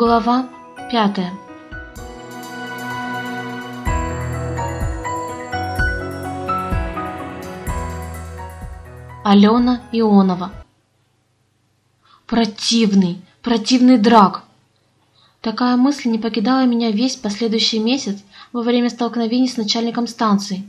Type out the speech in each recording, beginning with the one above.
Глава пятая Алена Ионова Противный, противный драк! Такая мысль не покидала меня весь последующий месяц во время столкновений с начальником станции.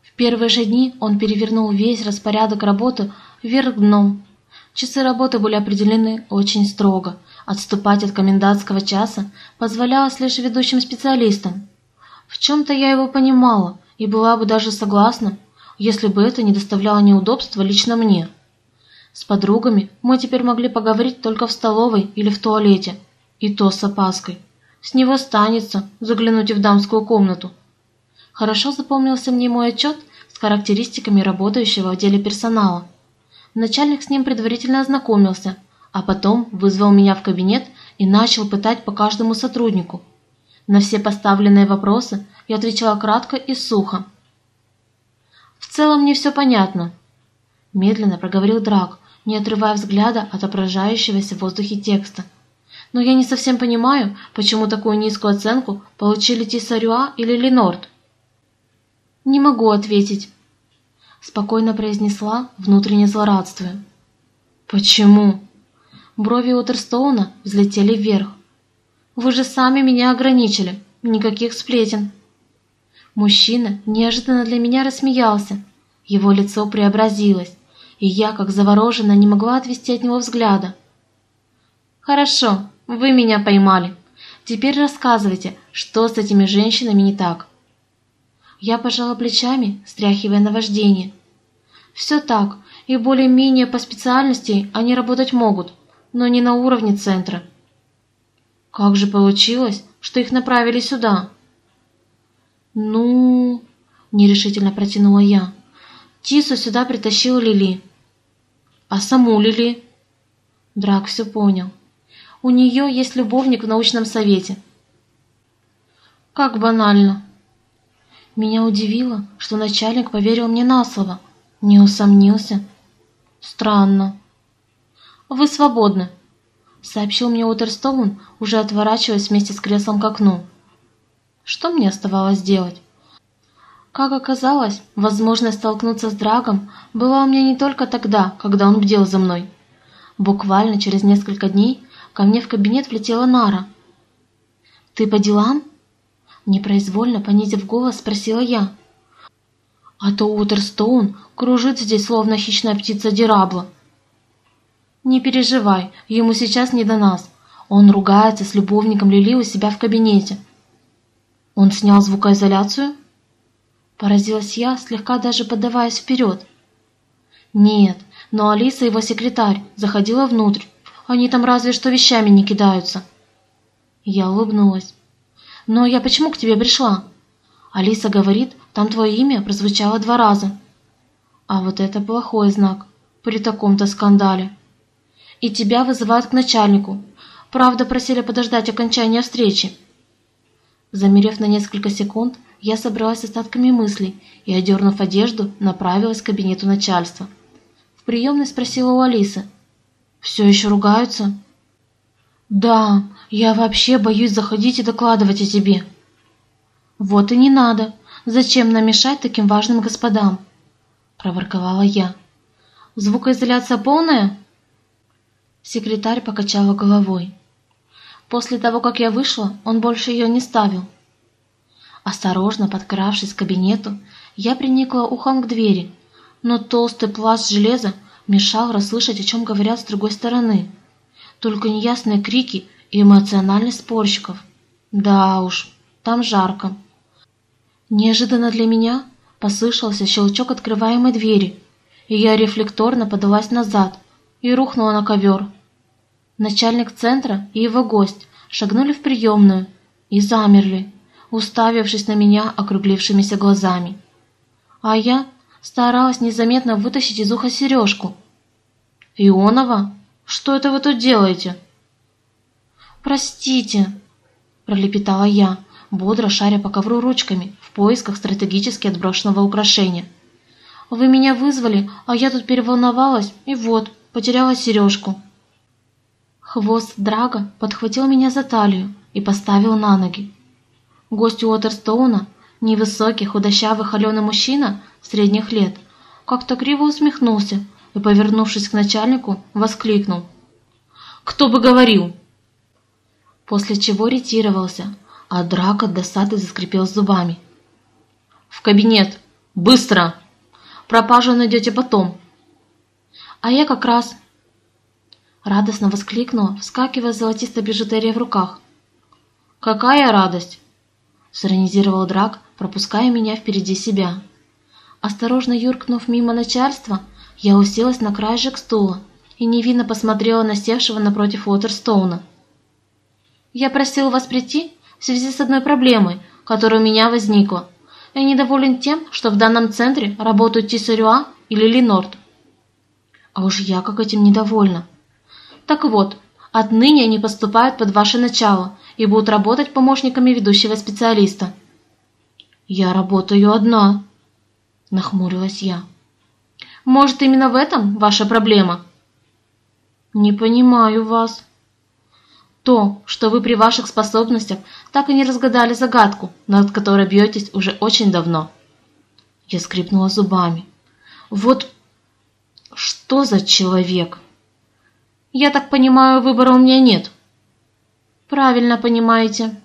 В первые же дни он перевернул весь распорядок работы вверх дном. Часы работы были определены очень строго. Отступать от комендантского часа позволялось лишь ведущим специалистам. В чем-то я его понимала и была бы даже согласна, если бы это не доставляло неудобства лично мне. С подругами мы теперь могли поговорить только в столовой или в туалете, и то с опаской. С него станется заглянуть и в дамскую комнату. Хорошо запомнился мне мой отчет с характеристиками работающего в отделе персонала. Начальник с ним предварительно ознакомился, а потом вызвал меня в кабинет и начал пытать по каждому сотруднику. На все поставленные вопросы я отвечала кратко и сухо. «В целом мне все понятно», – медленно проговорил Драк, не отрывая взгляда от отображающегося в воздухе текста. «Но я не совсем понимаю, почему такую низкую оценку получили Тисарюа или Ленорд». «Не могу ответить», спокойно произнесла, внутренне злорадствуя. «Почему?» Брови Уотерстоуна взлетели вверх. «Вы же сами меня ограничили. Никаких сплетен». Мужчина неожиданно для меня рассмеялся. Его лицо преобразилось, и я, как завороженная, не могла отвести от него взгляда. «Хорошо, вы меня поймали. Теперь рассказывайте, что с этими женщинами не так?» Я пожала плечами, стряхивая наваждение. Все так, и более-менее по специальности они работать могут, но не на уровне центра. Как же получилось, что их направили сюда? Ну, нерешительно протянула я. Тису сюда притащил Лили. А саму Лили? Драк все понял. У нее есть любовник в научном совете. Как банально. Меня удивило, что начальник поверил мне на слово, не усомнился. Странно. «Вы свободны», — сообщил мне Уотерстоун, уже отворачиваясь вместе с креслом к окну. Что мне оставалось делать? Как оказалось, возможность столкнуться с Драгом была у меня не только тогда, когда он бдел за мной. Буквально через несколько дней ко мне в кабинет влетела Нара. «Ты по делам?» Непроизвольно, понизив голос, спросила я. А то Уотерстоун кружит здесь, словно хищная птица Дирабла. Не переживай, ему сейчас не до нас. Он ругается с любовником Лили у себя в кабинете. Он снял звукоизоляцию? Поразилась я, слегка даже поддаваясь вперед. Нет, но Алиса, его секретарь, заходила внутрь. Они там разве что вещами не кидаются. Я улыбнулась. «Но я почему к тебе пришла?» «Алиса говорит, там твое имя прозвучало два раза». «А вот это плохой знак при таком-то скандале». «И тебя вызывают к начальнику. Правда, просили подождать окончания встречи». Замерев на несколько секунд, я собралась с остатками мыслей и, одернув одежду, направилась к кабинету начальства. В приемной спросила у Алисы. «Все еще ругаются?» «Да, я вообще боюсь заходить и докладывать о тебе». «Вот и не надо. Зачем нам мешать таким важным господам?» проворковала я. «Звукоизоляция полная?» Секретарь покачала головой. После того, как я вышла, он больше ее не ставил. Осторожно подкравшись к кабинету, я приникла ухом к двери, но толстый пласт железа мешал расслышать, о чем говорят с другой стороны только неясные крики и эмоциональность спорщиков. Да уж, там жарко. Неожиданно для меня послышался щелчок открываемой двери, и я рефлекторно подалась назад и рухнула на ковер. Начальник центра и его гость шагнули в приемную и замерли, уставившись на меня округлившимися глазами. А я старалась незаметно вытащить из уха сережку. «Ионова?» Что это вы тут делаете?» «Простите», – пролепетала я, бодро шаря по ковру ручками в поисках стратегически отброшенного украшения. «Вы меня вызвали, а я тут переволновалась, и вот, потеряла сережку». Хвост Драга подхватил меня за талию и поставил на ноги. Гость Уотерстоуна, невысокий, худощавый, холеный мужчина средних лет, как-то криво усмехнулся и, повернувшись к начальнику, воскликнул. «Кто бы говорил!» После чего ретировался, а Драк от досады заскрипел зубами. «В кабинет! Быстро! Пропажу найдете потом!» «А я как раз Радостно воскликнула, вскакивая с золотистой бижутерией в руках. «Какая радость!» Сиронизировал Драк, пропуская меня впереди себя. Осторожно юркнув мимо начальства, я уселась на краешек стула и невинно посмотрела на севшего напротив Уотерстоуна. «Я просил вас прийти в связи с одной проблемой, которая у меня возникла. Я недоволен тем, что в данном центре работают Тисарюа или Ленорд. А уж я как этим недовольна. Так вот, отныне они поступают под ваше начало и будут работать помощниками ведущего специалиста. «Я работаю одна», — нахмурилась я. «Может, именно в этом ваша проблема?» «Не понимаю вас». «То, что вы при ваших способностях так и не разгадали загадку, над которой бьетесь уже очень давно». Я скрипнула зубами. «Вот что за человек?» Я так понимаю, выбора у меня нет. Правильно понимаете.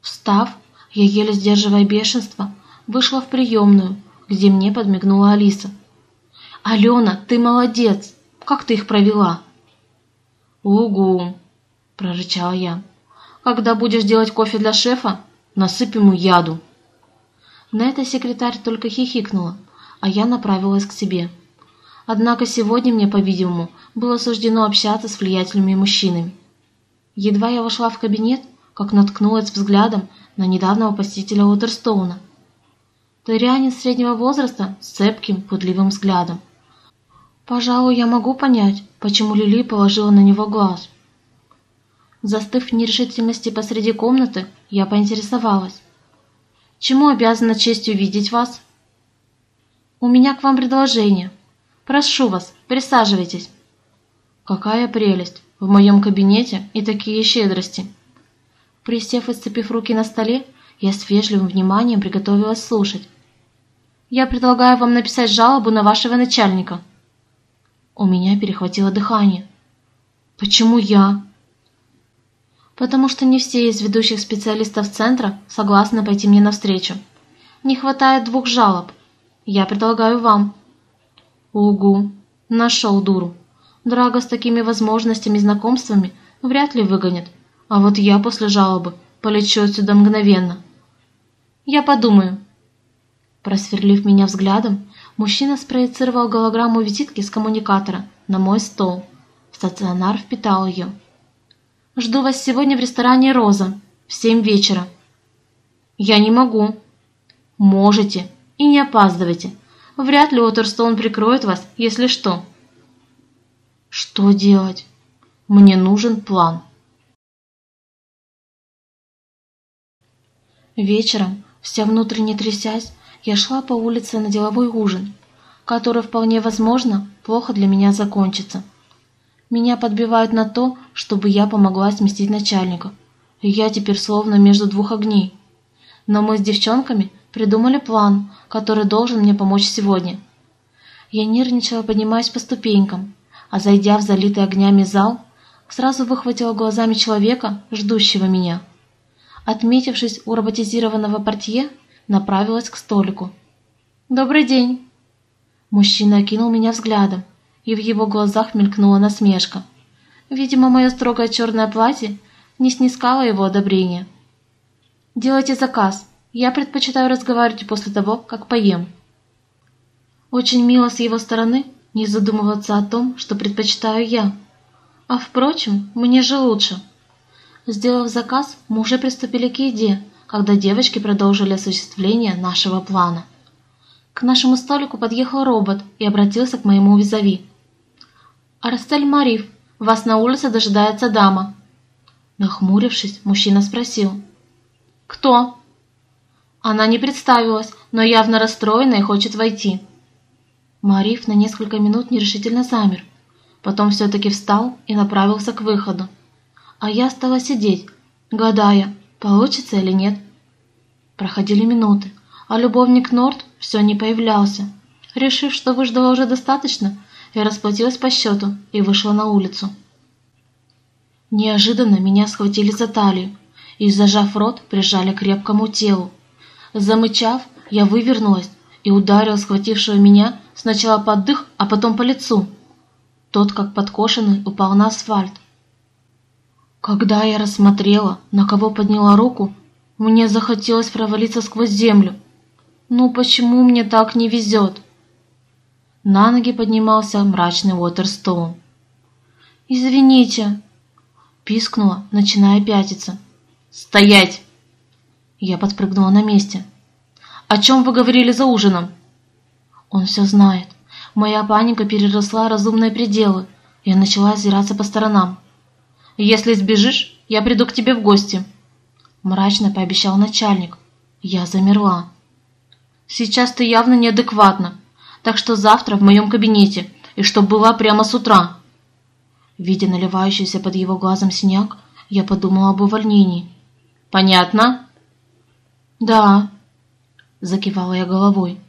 Встав, я, еле сдерживая бешенство, вышла в приемную, где мне подмигнула Алиса. «Алена, ты молодец! Как ты их провела?» «Угу!» – прорычала я. «Когда будешь делать кофе для шефа, насыпь ему яду!» На это секретарь только хихикнула, а я направилась к себе. Однако сегодня мне, по-видимому, было суждено общаться с влиятельными мужчинами. Едва я вошла в кабинет, как наткнулась взглядом на недавнего посетителя Уотерстоуна. Торианин среднего возраста с цепким, пудливым взглядом. Пожалуй, я могу понять, почему Лили положила на него глаз. Застыв в нерешительности посреди комнаты, я поинтересовалась. «Чему обязана честью видеть вас?» «У меня к вам предложение», Прошу вас, присаживайтесь. Какая прелесть! В моем кабинете и такие щедрости. Присев и сцепив руки на столе, я с вежливым вниманием приготовилась слушать. Я предлагаю вам написать жалобу на вашего начальника. У меня перехватило дыхание. Почему я? Потому что не все из ведущих специалистов центра согласны пойти мне навстречу. Не хватает двух жалоб. Я предлагаю вам. Угу, нашел дуру. Драго с такими возможностями и знакомствами вряд ли выгонит, а вот я после жалобы полечу отсюда мгновенно. Я подумаю. Просверлив меня взглядом, мужчина спроецировал голограмму визитки с коммуникатора на мой стол. Стационар впитал ее. «Жду вас сегодня в ресторане «Роза» в семь вечера». «Я не могу». «Можете и не опаздывайте. Вряд ли Уотерстоун прикроет вас, если что. Что делать? Мне нужен план. Вечером, вся внутренне трясясь, я шла по улице на деловой ужин, который, вполне возможно, плохо для меня закончится. Меня подбивают на то, чтобы я помогла сместить начальника. И я теперь словно между двух огней. Но мы с девчонками придумали план, который должен мне помочь сегодня. Я нервничала, поднимаясь по ступенькам, а зайдя в залитый огнями зал, сразу выхватила глазами человека, ждущего меня. Отметившись у роботизированного портье, направилась к столику. «Добрый день!» Мужчина окинул меня взглядом, и в его глазах мелькнула насмешка. Видимо, мое строгое черное платье не снискало его одобрения. «Делайте заказ», я предпочитаю разговаривать после того, как поем. Очень мило с его стороны не задумываться о том, что предпочитаю я. А впрочем, мне же лучше. Сделав заказ, мы уже приступили к еде, когда девочки продолжили осуществление нашего плана. К нашему столику подъехал робот и обратился к моему визави. «Арстель Мариф, вас на улице дожидается дама». Нахмурившись, мужчина спросил. «Кто?» Она не представилась, но явно расстроена и хочет войти. Мариф на несколько минут нерешительно замер, Потом все-таки встал и направился к выходу. А я стала сидеть, гадая, получится или нет. Проходили минуты, а любовник Норт все не появлялся. Решив, что выждала уже достаточно, я расплатилась по счету и вышла на улицу. Неожиданно меня схватили за талию и, зажав рот, прижали к крепкому телу. Замычав, я вывернулась и ударила схватившего меня сначала под дых, а потом по лицу. Тот, как подкошенный, упал на асфальт. Когда я рассмотрела, на кого подняла руку, мне захотелось провалиться сквозь землю. Ну почему мне так не везет? На ноги поднимался мрачный Уотерстоун. «Извините», — пискнула, начиная пятиться. «Стоять!» Я подпрыгнула на месте. «О чем вы говорили за ужином?» Он все знает. Моя паника переросла разумные пределы. Я начала озираться по сторонам. «Если сбежишь, я приду к тебе в гости», — мрачно пообещал начальник. Я замерла. «Сейчас ты явно неадекватна, так что завтра в моем кабинете, и чтоб была прямо с утра». Видя наливающийся под его глазом синяк, я подумала об увольнении. «Понятно?» «Да», — закивала я головой.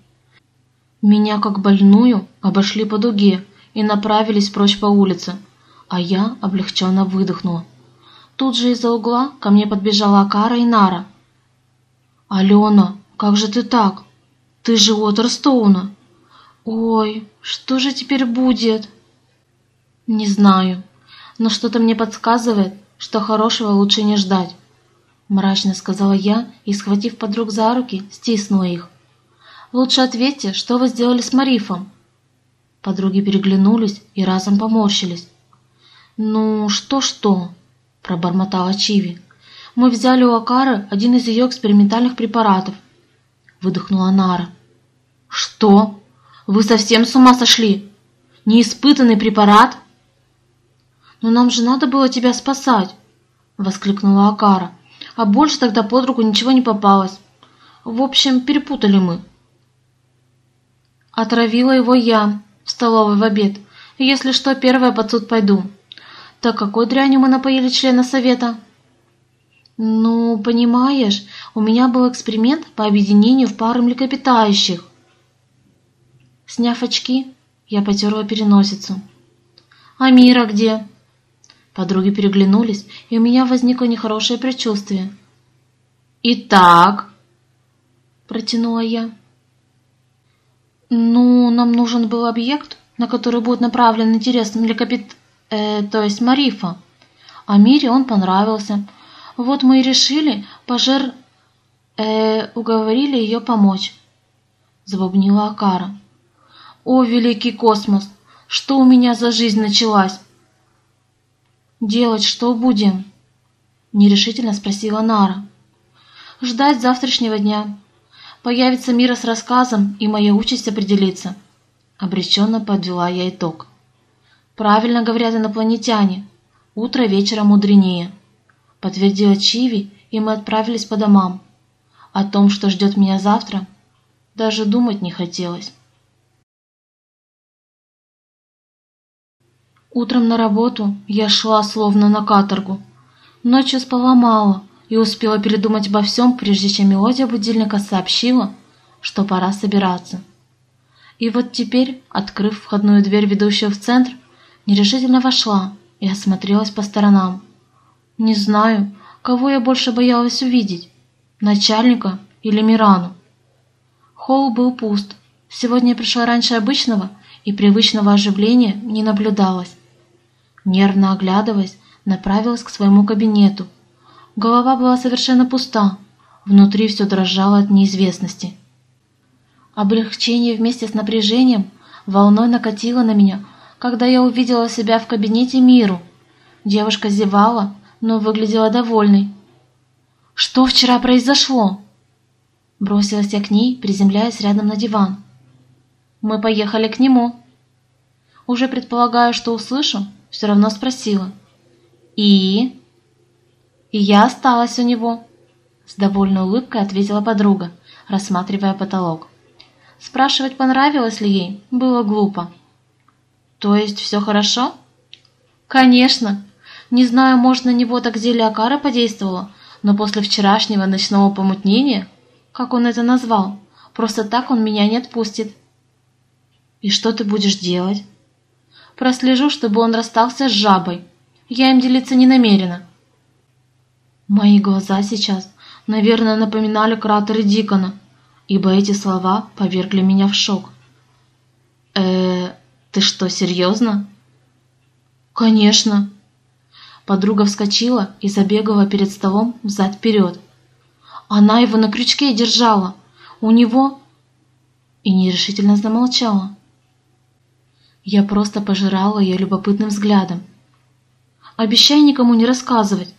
Меня, как больную, обошли по дуге и направились прочь по улице, а я облегченно выдохнула. Тут же из-за угла ко мне подбежала Акара и Нара. «Алена, как же ты так? Ты же Уотерстоуна!» «Ой, что же теперь будет?» «Не знаю, но что-то мне подсказывает, что хорошего лучше не ждать», мрачно сказала я и, схватив подруг за руки, стиснула их. «Лучше ответьте, что вы сделали с Марифом?» Подруги переглянулись и разом поморщились. «Ну, что-что?» – пробормотала Чиви. «Мы взяли у Акары один из ее экспериментальных препаратов», – выдохнула Нара. «Что? Вы совсем с ума сошли? Неиспытанный препарат?» «Но нам же надо было тебя спасать!» – воскликнула Акара. «А больше тогда под руку ничего не попалось. В общем, перепутали мы». Отравила его я в столовой в обед. Если что, первая под суд пойду. Так какой дрянью мы напоили члена совета? Ну, понимаешь, у меня был эксперимент по объединению в пары млекопитающих. Сняв очки, я потерла переносицу. «А Мира где?» Подруги переглянулись, и у меня возникло нехорошее предчувствие. «Итак?» – протянула я. «Ну, нам нужен был объект, на который будет направлен интерес млекопит... Э, то есть Марифа. А Мире он понравился. Вот мы и решили, пожер... Э, уговорили ее помочь», – забубнила Акара. «О, великий космос! Что у меня за жизнь началась?» «Делать что будем?» – нерешительно спросила Нара. «Ждать завтрашнего дня. Появится Мира с рассказом, и моя участь определится». Обреченно подвела я итог. «Правильно говорят инопланетяне. Утро вечера мудренее», – подтвердила Чиви, и мы отправились по домам. О том, что ждет меня завтра, даже думать не хотелось. Утром на работу я шла словно на каторгу. Ночью спала мало и успела передумать обо всем, прежде чем мелодия будильника сообщила, что пора собираться. И вот теперь, открыв входную дверь, ведущую в центр, нерешительно вошла и осмотрелась по сторонам. Не знаю, кого я больше боялась увидеть, начальника или Мирану. Холл был пуст. Сегодня я пришла раньше обычного, и привычного оживления не наблюдалось. Нервно оглядываясь, направилась к своему кабинету. Голова была совершенно пуста, внутри все дрожало от неизвестности. Облегчение вместе с напряжением волной накатило на меня, когда я увидела себя в кабинете Миру. Девушка зевала, но выглядела довольной. «Что вчера произошло?» Бросилась я к ней, приземляясь рядом на диван. «Мы поехали к нему». Уже предполагаю, что услышу, все равно спросила. «И?» «И я осталась у него», — с довольной улыбкой ответила подруга, рассматривая потолок. Спрашивать, понравилось ли ей, было глупо. «То есть все хорошо?» Конечно. Не знаю, может, на него так зелье Акара подействовало, но после вчерашнего ночного помутнения, как он это назвал, просто так он меня не отпустит. И что ты будешь делать? Прослежу, чтобы он расстался с жабой. Я им делиться не намерена. Мои глаза сейчас, наверное, напоминали кратеры Дикона, ибо эти слова повергли меня в шок. э ты что, серьезно?» «Конечно!» Подруга вскочила и забегала перед столом взад-вперед. Она его на крючке держала. У него... И нерешительно замолчала. Я просто пожирала ее любопытным взглядом. «Обещай никому не рассказывать».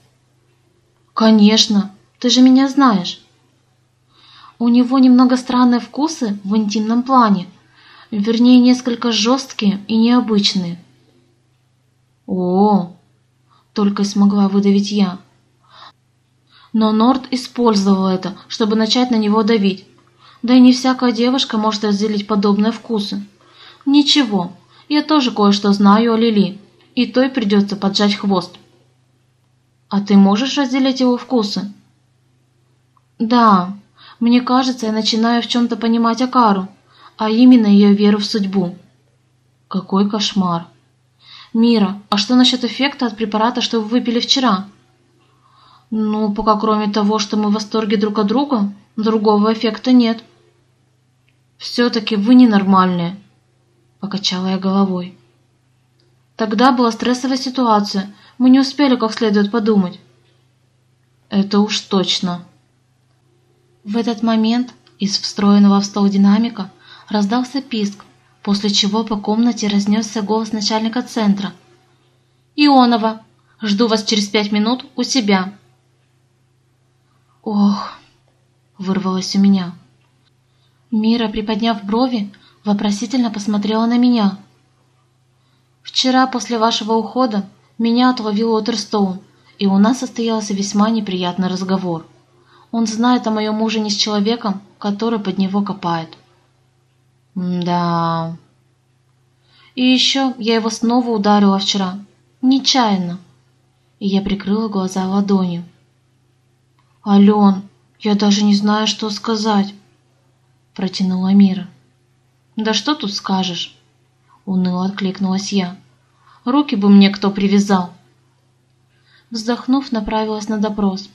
«Конечно, ты же меня знаешь». У него немного странные вкусы в интимном плане, вернее, несколько жесткие и необычные. О, только смогла выдавить я. Но Норд использовал это, чтобы начать на него давить. Да и не всякая девушка может разделить подобные вкусы. Ничего, я тоже кое-что знаю о Лили, и той придется поджать хвост. А ты можешь разделить его вкусы? Да, мне кажется, я начинаю в чем-то понимать Акару, а именно ее веру в судьбу. Какой кошмар. «Мира, а что насчет эффекта от препарата, что вы выпили вчера?» «Ну, пока кроме того, что мы в восторге друг от друга, другого эффекта нет». «Все-таки вы ненормальные», — покачала я головой. «Тогда была стрессовая ситуация, мы не успели как следует подумать». «Это уж точно». В этот момент из встроенного в стол динамика раздался писк, после чего по комнате разнесся голос начальника центра. «Ионова, жду вас через пять минут у себя». «Ох!» — вырвалось у меня. Мира, приподняв брови, вопросительно посмотрела на меня. «Вчера после вашего ухода меня отловил Уотерстоун, и у нас состоялся весьма неприятный разговор. Он знает о моем муже не с человеком, который под него копает». Да. И еще я его снова ударила вчера. Нечаянно. И я прикрыла глаза ладонью. Ален, я даже не знаю, что сказать. Протянула Мира. Да что тут скажешь? Уныло откликнулась я. Руки бы мне кто привязал. Вздохнув, направилась на допрос.